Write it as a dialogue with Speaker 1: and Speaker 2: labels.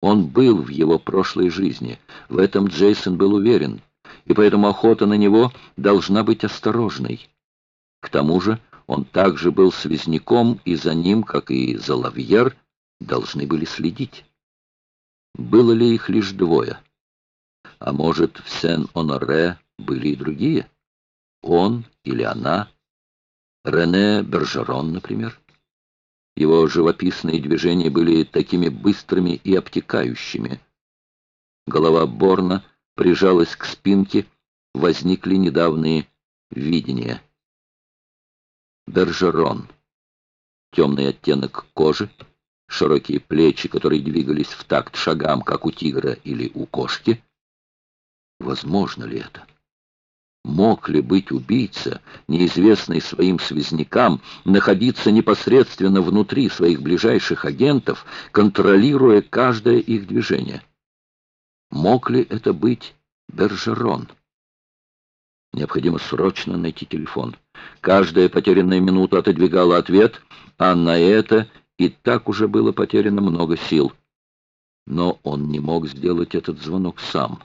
Speaker 1: Он был в его прошлой жизни, в этом Джейсон был уверен, и поэтому охота на него должна быть осторожной. К тому же он также был связняком, и за ним, как и за Лавьер, должны были следить. Было ли их лишь двое? А может, в Сен-Оноре были и другие? Он или она? Рене Бержерон, например? Его живописные движения были такими быстрыми и обтекающими. Голова Борна прижалась к спинке, возникли недавние видения. Бержерон. Темный оттенок кожи, широкие плечи, которые двигались в такт шагам, как у тигра или у кошки. Возможно ли это? Мог ли быть убийца, неизвестный своим связнякам, находиться непосредственно внутри своих ближайших агентов, контролируя каждое их движение? Мог ли это быть Бержерон? Необходимо срочно найти телефон. Каждая потерянная минута отодвигала ответ, а на это и так уже было потеряно много сил. Но он не мог сделать этот звонок сам.